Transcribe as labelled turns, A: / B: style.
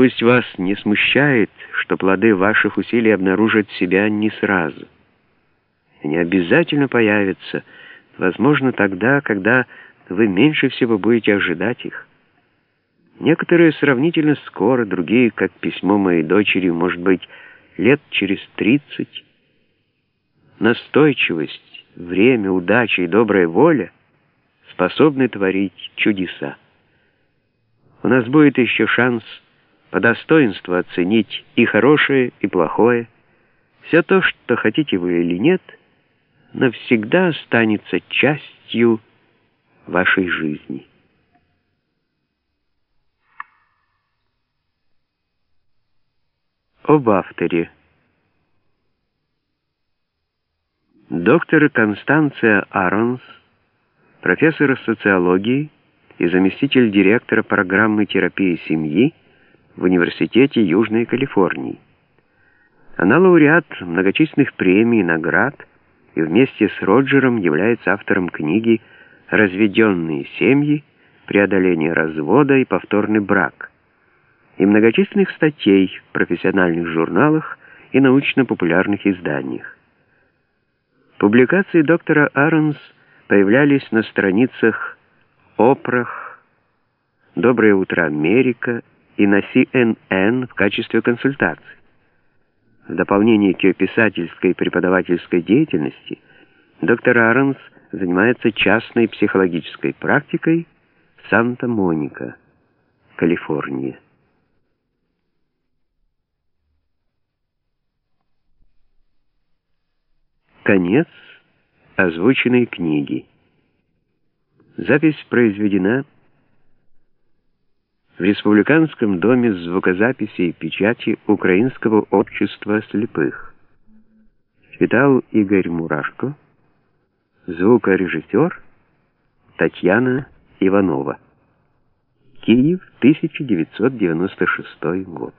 A: Пусть вас не смущает, что плоды ваших усилий обнаружат себя не сразу. Они обязательно появятся, возможно, тогда, когда вы меньше всего будете ожидать их. Некоторые сравнительно скоро, другие, как письмо моей дочери, может быть, лет через тридцать. Настойчивость, время, удача и добрая воля способны творить чудеса. У нас будет еще шанс по достоинству оценить и хорошее, и плохое. Все то, что хотите вы или нет, навсегда останется частью вашей жизни. Об авторе. Доктор Констанция Аронс, профессор социологии и заместитель директора программы терапии семьи в Университете Южной Калифорнии. Она лауреат многочисленных премий и наград и вместе с Роджером является автором книги «Разведенные семьи. Преодоление развода и повторный брак» и многочисленных статей в профессиональных журналах и научно-популярных изданиях. Публикации доктора Аронс появлялись на страницах «Опрах», «Доброе утро, Америка» и на CNN в качестве консультаций. В дополнение к ее писательской и преподавательской деятельности, доктор Аронс занимается частной психологической практикой в Санта-Моника, Калифорния. Конец озвученной книги. Запись произведена в Республиканском доме звукозаписи и печати Украинского общества слепых. Читал Игорь Мурашко, звукорежиссер Татьяна Иванова. Киев, 1996 год.